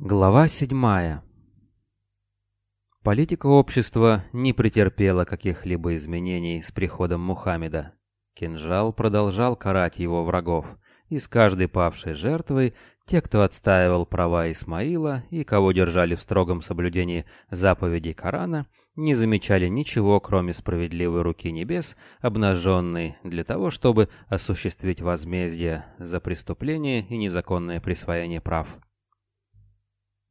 Глава седьмая. Политика общества не претерпела каких-либо изменений с приходом Мухаммеда. Кинжал продолжал карать его врагов, и с каждой павшей жертвой те, кто отстаивал права Исмаила и кого держали в строгом соблюдении заповедей Корана, не замечали ничего, кроме справедливой руки небес, обнаженной для того, чтобы осуществить возмездие за преступление и незаконное присвоение прав.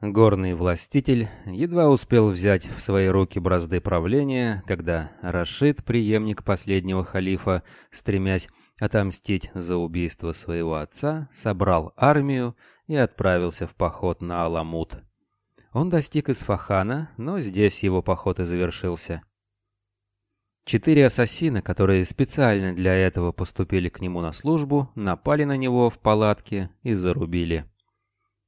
Горный властитель едва успел взять в свои руки бразды правления, когда Рашид, преемник последнего халифа, стремясь отомстить за убийство своего отца, собрал армию и отправился в поход на Аламут. Он достиг Исфахана, но здесь его поход и завершился. Четыре ассасина, которые специально для этого поступили к нему на службу, напали на него в палатке и зарубили.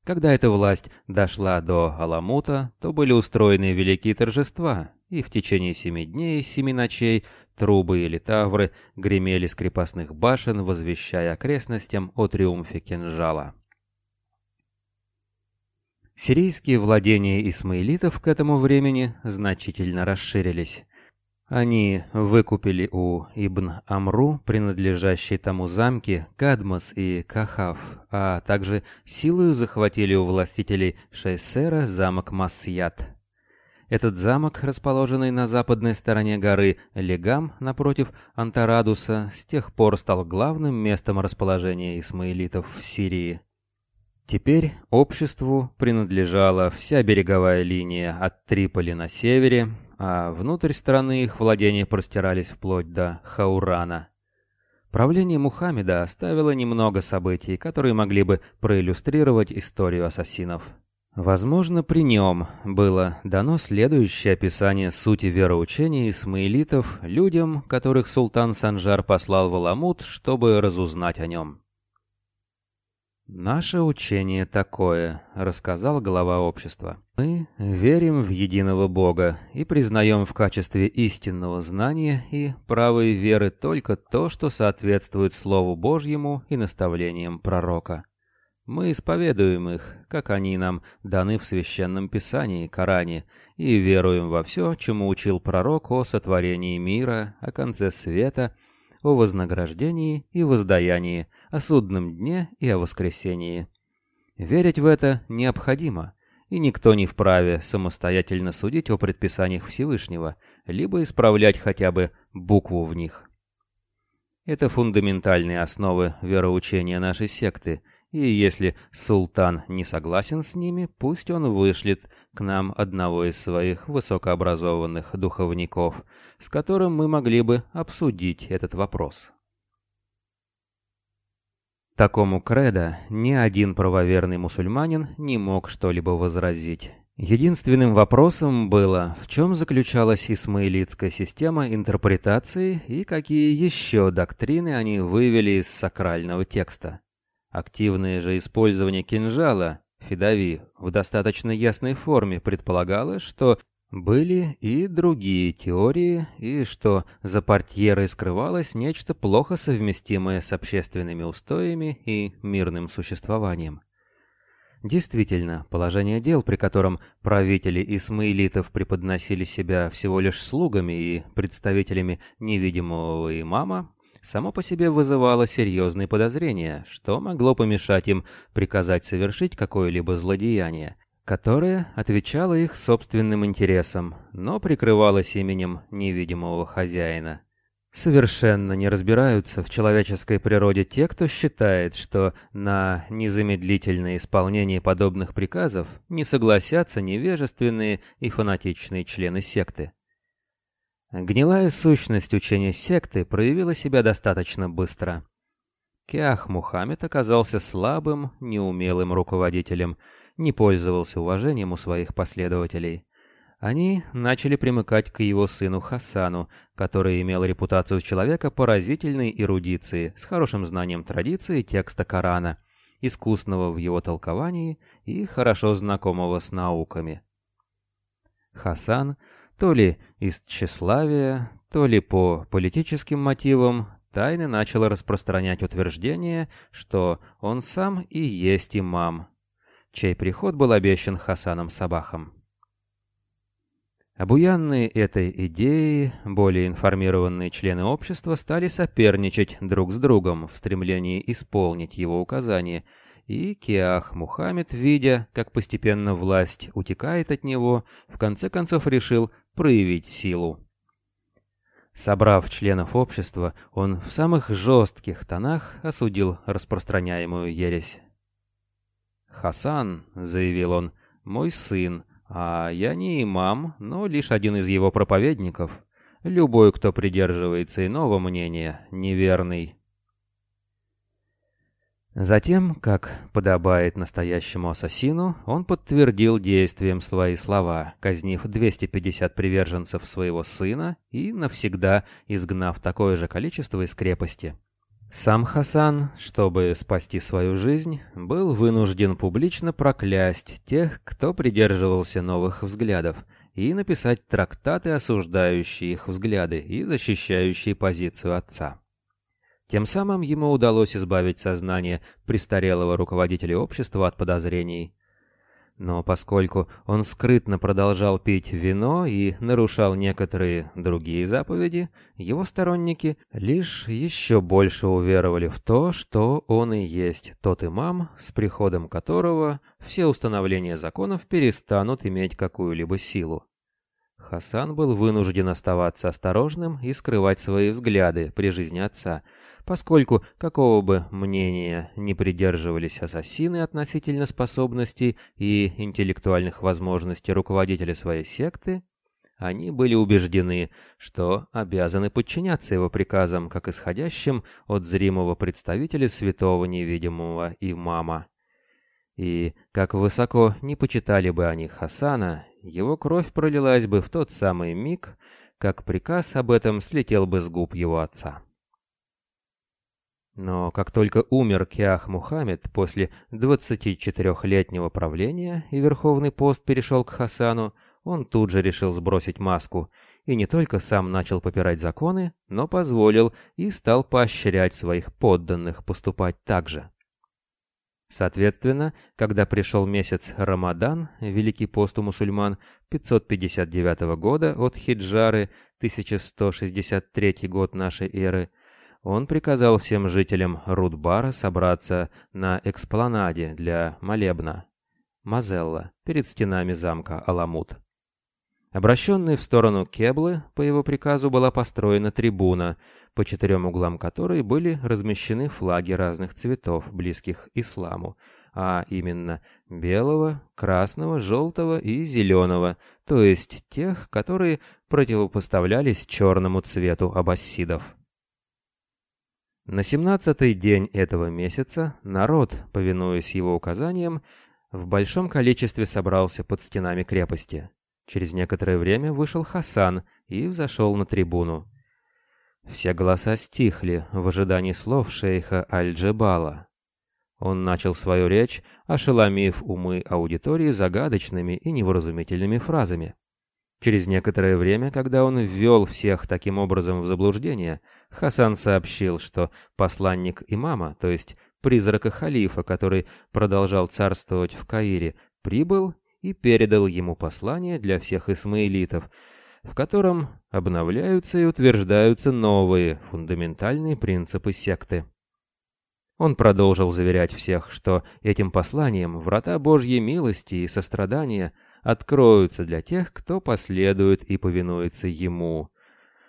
Когда эта власть дошла до Аламута, то были устроены великие торжества, и в течение семи дней и семи ночей трубы или тавры гремели с крепостных башен, возвещая окрестностям о триумфе кинжала. Сирийские владения исмаилитов к этому времени значительно расширились. Они выкупили у Ибн Амру, принадлежащие тому замки, Кадмос и Кахав, а также силою захватили у властителей Шейсера замок Масьят. Этот замок, расположенный на западной стороне горы Легам, напротив Антарадуса, с тех пор стал главным местом расположения исмаилитов в Сирии. Теперь обществу принадлежала вся береговая линия от Триполи на севере, а внутрь страны их владения простирались вплоть до Хаурана. Правление Мухаммеда оставило немного событий, которые могли бы проиллюстрировать историю ассасинов. Возможно, при нем было дано следующее описание сути вероучения исмаилитов людям, которых султан Санжар послал в Аламут, чтобы разузнать о нем. «Наше учение такое», — рассказал глава общества. «Мы верим в единого Бога и признаем в качестве истинного знания и правой веры только то, что соответствует Слову Божьему и наставлениям пророка. Мы исповедуем их, как они нам даны в Священном Писании, Коране, и веруем во все, чему учил пророк о сотворении мира, о конце света, о вознаграждении и воздаянии, о судном дне и о воскресении. Верить в это необходимо, и никто не вправе самостоятельно судить о предписаниях Всевышнего, либо исправлять хотя бы букву в них. Это фундаментальные основы вероучения нашей секты, и если султан не согласен с ними, пусть он вышлет к нам одного из своих высокообразованных духовников, с которым мы могли бы обсудить этот вопрос. Такому кредо ни один правоверный мусульманин не мог что-либо возразить. Единственным вопросом было, в чем заключалась исмаилитская система интерпретации и какие еще доктрины они вывели из сакрального текста. Активное же использование кинжала, фидави, в достаточно ясной форме предполагало, что были и другие теории, и что за портьерой скрывалось нечто плохо совместимое с общественными устоями и мирным существованием. Действительно, положение дел, при котором правители исмаилитов преподносили себя всего лишь слугами и представителями невидимого имама, само по себе вызывало серьезные подозрения, что могло помешать им приказать совершить какое-либо злодеяние, которое отвечало их собственным интересам, но прикрывалось именем невидимого хозяина. Совершенно не разбираются в человеческой природе те, кто считает, что на незамедлительное исполнение подобных приказов не согласятся невежественные и фанатичные члены секты. Гнилая сущность учения секты проявила себя достаточно быстро. Кях Мухаммед оказался слабым, неумелым руководителем – не пользовался уважением у своих последователей. Они начали примыкать к его сыну Хасану, который имел репутацию человека поразительной эрудиции, с хорошим знанием традиции текста Корана, искусного в его толковании и хорошо знакомого с науками. Хасан, то ли из тщеславия, то ли по политическим мотивам, тайно начал распространять утверждение, что он сам и есть имам, чей приход был обещан Хасаном Сабахом. Обуянные этой идеей, более информированные члены общества стали соперничать друг с другом в стремлении исполнить его указания, и Киах Мухаммед, видя, как постепенно власть утекает от него, в конце концов решил проявить силу. Собрав членов общества, он в самых жестких тонах осудил распространяемую ересь. «Хасан», — заявил он, — «мой сын, а я не имам, но лишь один из его проповедников. Любой, кто придерживается иного мнения, неверный. Затем, как подобает настоящему ассасину, он подтвердил действием свои слова, казнив 250 приверженцев своего сына и навсегда изгнав такое же количество из крепости. Сам Хасан, чтобы спасти свою жизнь, был вынужден публично проклясть тех, кто придерживался новых взглядов, и написать трактаты, осуждающие их взгляды и защищающие позицию отца. Тем самым ему удалось избавить сознание престарелого руководителя общества от подозрений – но поскольку он скрытно продолжал пить вино и нарушал некоторые другие заповеди, его сторонники лишь еще больше уверовали в то, что он и есть тот имам, с приходом которого все установления законов перестанут иметь какую-либо силу. Хасан был вынужден оставаться осторожным и скрывать свои взгляды при жизни отца – поскольку какого бы мнения не придерживались ассасины относительно способностей и интеллектуальных возможностей руководителя своей секты, они были убеждены, что обязаны подчиняться его приказам, как исходящим от зримого представителя святого невидимого имама. И, как высоко не почитали бы они Хасана, его кровь пролилась бы в тот самый миг, как приказ об этом слетел бы с губ его отца. Но как только умер Киах Мухаммед после 24-летнего правления и Верховный пост перешел к Хасану, он тут же решил сбросить маску и не только сам начал попирать законы, но позволил и стал поощрять своих подданных поступать так же. Соответственно, когда пришел месяц Рамадан, Великий пост у мусульман 559 года от Хиджары, 1163 год нашей эры, он приказал всем жителям Рудбара собраться на экспланаде для молебна Мазелла перед стенами замка Аламут. Обращенной в сторону Кеблы, по его приказу была построена трибуна, по четырем углам которой были размещены флаги разных цветов, близких исламу, а именно белого, красного, желтого и зеленого, то есть тех, которые противопоставлялись черному цвету аббасидов. На семнадцатый день этого месяца народ, повинуясь его указаниям, в большом количестве собрался под стенами крепости. Через некоторое время вышел Хасан и взошел на трибуну. Все голоса стихли в ожидании слов шейха Аль-Джебала. Он начал свою речь, ошеломив умы аудитории загадочными и невразумительными фразами. Через некоторое время, когда он ввел всех таким образом в заблуждение, Хасан сообщил, что посланник имама, то есть призрака халифа, который продолжал царствовать в Каире, прибыл и передал ему послание для всех исмаилитов, в котором обновляются и утверждаются новые фундаментальные принципы секты. Он продолжил заверять всех, что этим посланием врата Божьей милости и сострадания – откроются для тех, кто последует и повинуется Ему,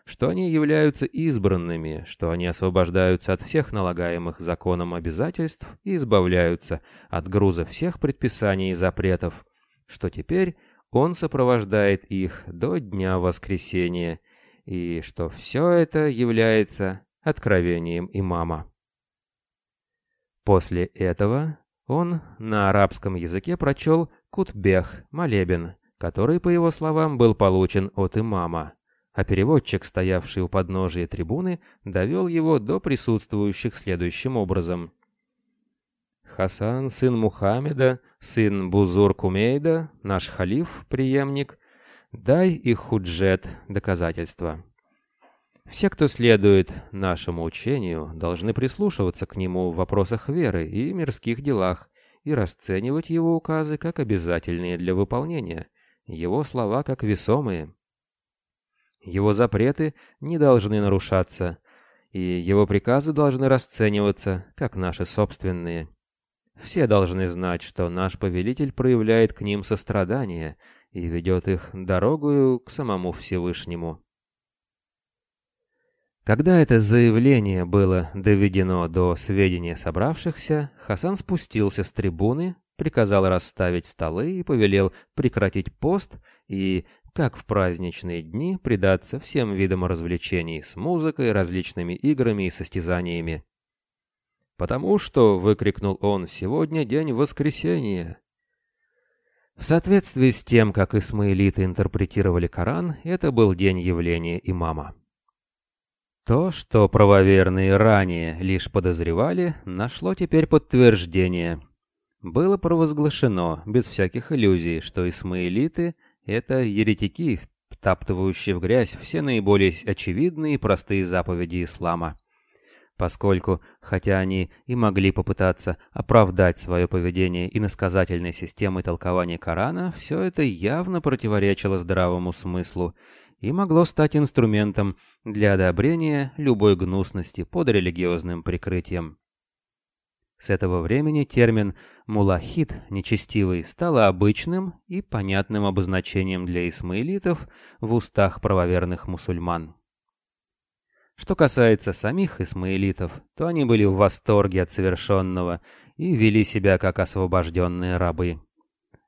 что они являются избранными, что они освобождаются от всех налагаемых законом обязательств и избавляются от груза всех предписаний и запретов, что теперь Он сопровождает их до Дня Воскресения, и что все это является откровением имама. После этого он на арабском языке прочел Кутбех, молебен, который, по его словам, был получен от имама, а переводчик, стоявший у подножия трибуны, довел его до присутствующих следующим образом. Хасан, сын Мухаммеда, сын Бузур-Кумейда, наш халиф, преемник, дай и худжет доказательства. Все, кто следует нашему учению, должны прислушиваться к нему в вопросах веры и мирских делах, и расценивать его указы как обязательные для выполнения, его слова как весомые. Его запреты не должны нарушаться, и его приказы должны расцениваться как наши собственные. Все должны знать, что наш повелитель проявляет к ним сострадание и ведет их дорогою к самому Всевышнему. Когда это заявление было доведено до сведения собравшихся, Хасан спустился с трибуны, приказал расставить столы и повелел прекратить пост и, как в праздничные дни, предаться всем видам развлечений с музыкой, различными играми и состязаниями. «Потому что», — выкрикнул он, — «сегодня день воскресения». В соответствии с тем, как исмаилиты интерпретировали Коран, это был день явления имама. То, что правоверные ранее лишь подозревали, нашло теперь подтверждение. Было провозглашено, без всяких иллюзий, что исмаилиты — это еретики, втаптывающие в грязь все наиболее очевидные и простые заповеди ислама. Поскольку, хотя они и могли попытаться оправдать свое поведение иносказательной системой толкования Корана, все это явно противоречило здравому смыслу — и могло стать инструментом для одобрения любой гнусности под религиозным прикрытием. С этого времени термин «мулахид» нечестивый стал обычным и понятным обозначением для исмаилитов в устах правоверных мусульман. Что касается самих исмаилитов, то они были в восторге от совершенного и вели себя как освобожденные рабы.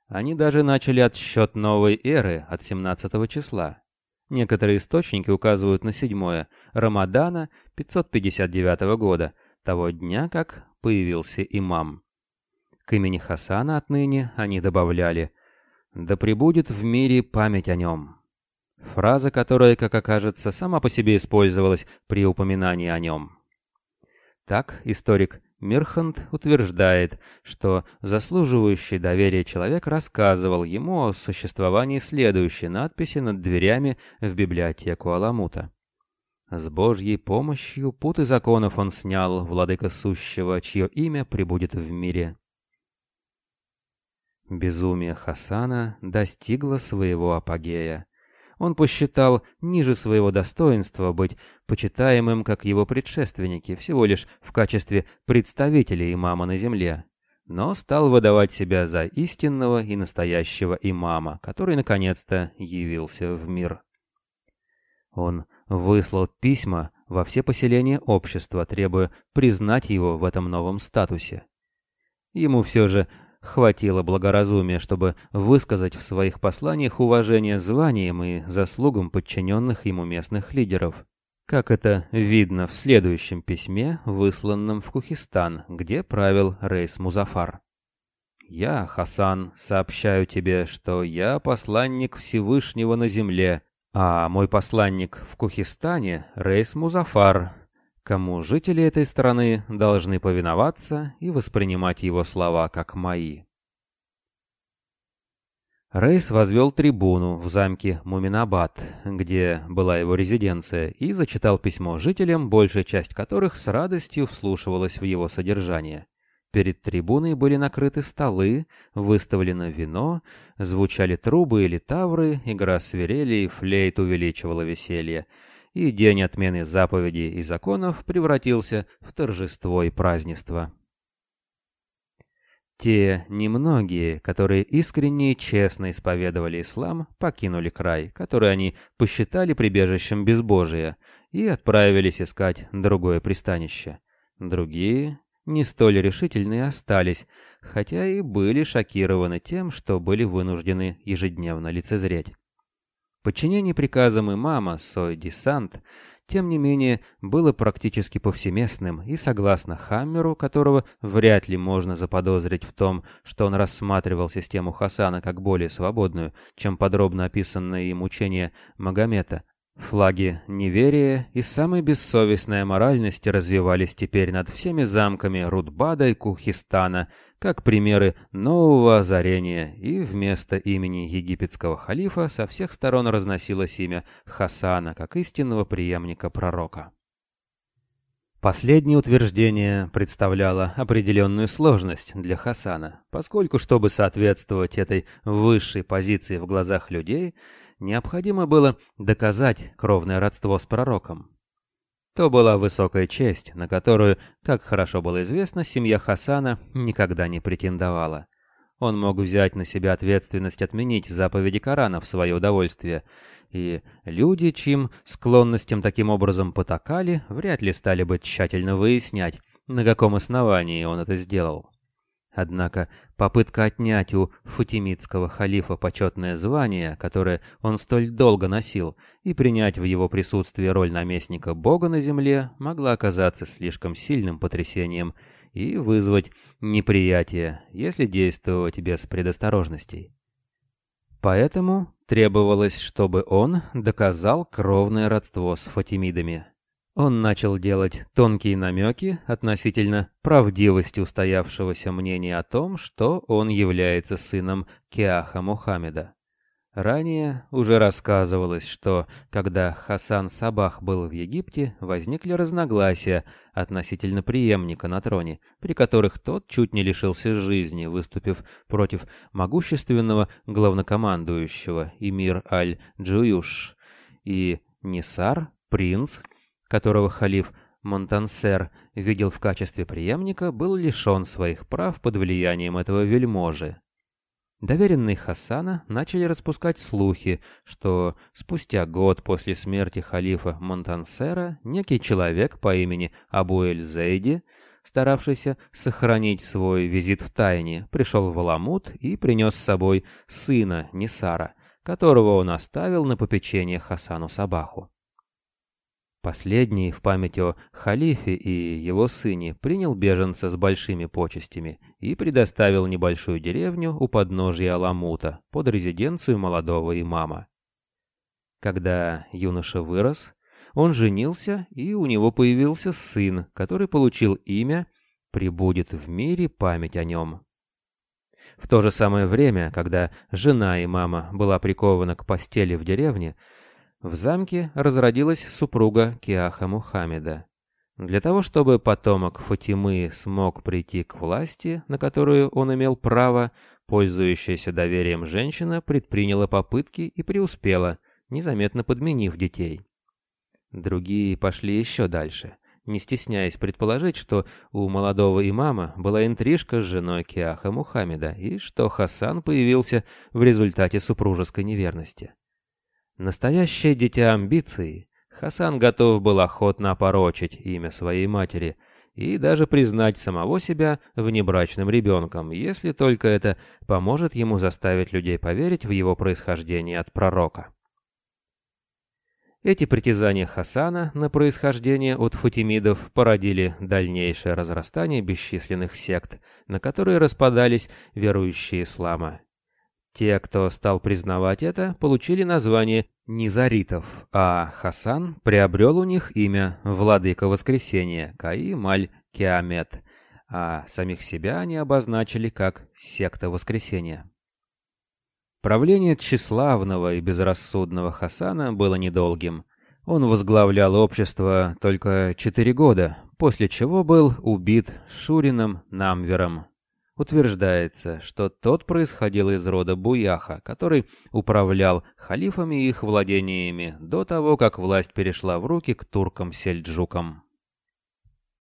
Они даже начали отсчет новой эры от 17 числа, Некоторые источники указывают на 7 Рамадана 559 года, того дня, как появился имам. К имени Хасана отныне они добавляли «Да пребудет в мире память о нем». Фраза, которая, как окажется, сама по себе использовалась при упоминании о нем. Так историк Мирхант утверждает, что заслуживающий доверия человек рассказывал ему о существовании следующей надписи над дверями в библиотеку Аламута. «С Божьей помощью путы законов он снял, владыка сущего, чье имя пребудет в мире». Безумие Хасана достигло своего апогея. Он посчитал ниже своего достоинства быть почитаемым, как его предшественники, всего лишь в качестве представителя имама на земле, но стал выдавать себя за истинного и настоящего имама, который наконец-то явился в мир. Он выслал письма во все поселения общества, требуя признать его в этом новом статусе. Ему все же хватило благоразумия, чтобы высказать в своих посланиях уважение званиям и заслугам подчиненных ему местных лидеров. Как это видно в следующем письме, высланном в Кухистан, где правил Рейс Музафар. «Я, Хасан, сообщаю тебе, что я посланник Всевышнего на земле, а мой посланник в Кухистане — Рейс Музафар, кому жители этой страны должны повиноваться и воспринимать его слова как мои. Рейс возвел трибуну в замке Муминабад, где была его резиденция, и зачитал письмо жителям, большая часть которых с радостью вслушивалась в его содержание. Перед трибуной были накрыты столы, выставлено вино, звучали трубы или тавры, игра свирели и флейт увеличивала веселье — и день отмены заповедей и законов превратился в торжество и празднество. Те немногие, которые искренне и честно исповедовали ислам, покинули край, который они посчитали прибежищем безбожия, и отправились искать другое пристанище. Другие, не столь решительные, остались, хотя и были шокированы тем, что были вынуждены ежедневно лицезреть. Подчинение приказам имама Сой Десант, тем не менее, было практически повсеместным, и согласно Хаммеру, которого вряд ли можно заподозрить в том, что он рассматривал систему Хасана как более свободную, чем подробно описанное им учение Магомета, Флаги неверия и самой бессовестной моральности развивались теперь над всеми замками Рудбада и Кухистана, как примеры нового озарения, и вместо имени египетского халифа со всех сторон разносилось имя Хасана, как истинного преемника пророка. Последнее утверждение представляло определенную сложность для Хасана, поскольку, чтобы соответствовать этой высшей позиции в глазах людей, необходимо было доказать кровное родство с пророком. То была высокая честь, на которую, как хорошо было известно, семья Хасана никогда не претендовала. Он мог взять на себя ответственность отменить заповеди Корана в свое удовольствие, и люди, чьим склонностям таким образом потакали, вряд ли стали бы тщательно выяснять, на каком основании он это сделал. Однако попытка отнять у фатимидского халифа почетное звание, которое он столь долго носил, и принять в его присутствии роль наместника Бога на земле, могла оказаться слишком сильным потрясением и вызвать неприятие, если действовать без предосторожностей. Поэтому требовалось, чтобы он доказал кровное родство с фатимидами. Он начал делать тонкие намеки относительно правдивости устоявшегося мнения о том, что он является сыном Киаха Мухаммеда. Ранее уже рассказывалось, что когда Хасан Сабах был в Египте, возникли разногласия относительно преемника на троне, при которых тот чуть не лишился жизни, выступив против могущественного главнокомандующего Эмир Аль-Джуюш, и Нисар, принц, которого халиф Монтансер видел в качестве преемника, был лишен своих прав под влиянием этого вельможи. Доверенные Хасана начали распускать слухи, что спустя год после смерти халифа Монтансера некий человек по имени Абуэль-Зейди, старавшийся сохранить свой визит в тайне, пришел в Аламут и принес с собой сына Нисара, которого он оставил на попечение Хасану Сабаху. Последний, в память о халифе и его сыне, принял беженца с большими почестями и предоставил небольшую деревню у подножия Аламута под резиденцию молодого имама. Когда юноша вырос, он женился, и у него появился сын, который получил имя «Прибудет в мире память о нем». В то же самое время, когда жена имама была прикована к постели в деревне, в замке разродилась супруга Киаха Мухаммеда. Для того, чтобы потомок Фатимы смог прийти к власти, на которую он имел право, пользующаяся доверием женщина предприняла попытки и преуспела, незаметно подменив детей. Другие пошли еще дальше, не стесняясь предположить, что у молодого имама была интрижка с женой Киаха Мухаммеда и что Хасан появился в результате супружеской неверности. Настоящее дитя амбиций, Хасан готов был охотно опорочить имя своей матери и даже признать самого себя внебрачным ребенком, если только это поможет ему заставить людей поверить в его происхождение от пророка. Эти притязания Хасана на происхождение от фатимидов породили дальнейшее разрастание бесчисленных сект, на которые распадались верующие ислама. Те, кто стал признавать это, получили название Низаритов, а Хасан приобрел у них имя Владыка Воскресения, Каим Аль-Киамет, а самих себя они обозначили как Секта Воскресения. Правление тщеславного и безрассудного Хасана было недолгим. Он возглавлял общество только четыре года, после чего был убит Шурином Намвером утверждается, что тот происходил из рода Буяха, который управлял халифами и их владениями до того, как власть перешла в руки к туркам-сельджукам.